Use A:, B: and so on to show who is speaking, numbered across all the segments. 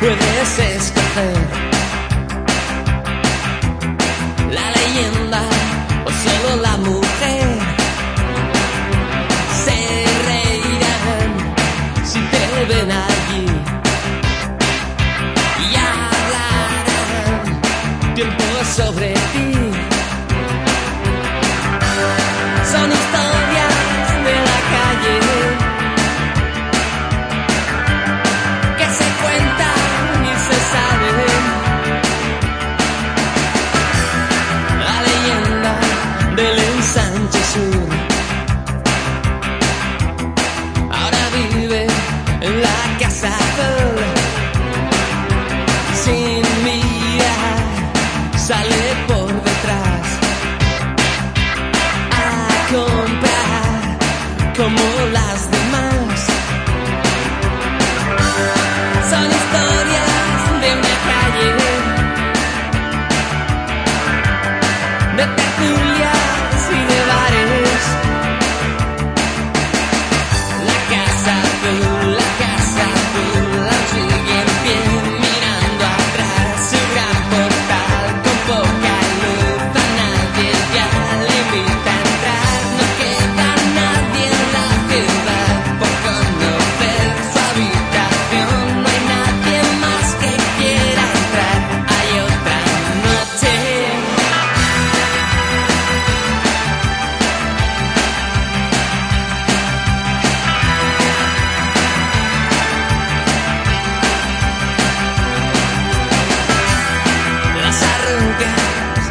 A: puedes escoger la leyenda o solo la mujer. Se reirán si te ven allí y hablarán tiempo sobre ti. como la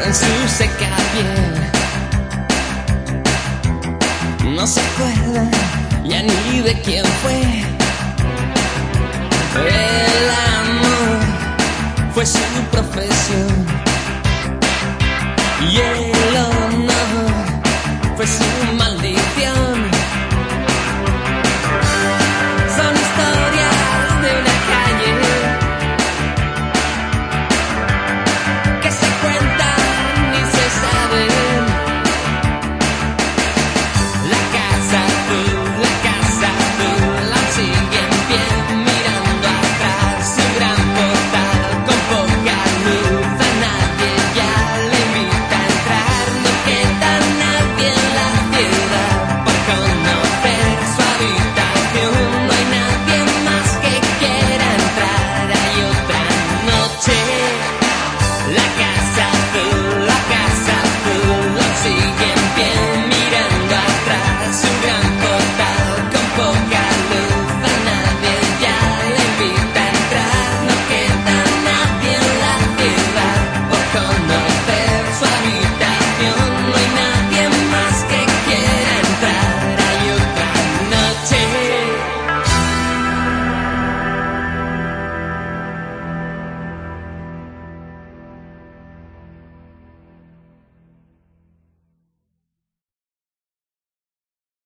A: en su seca piel. No se acuerda ya ni de quién fue. El amor fue su profesión y el honor fue su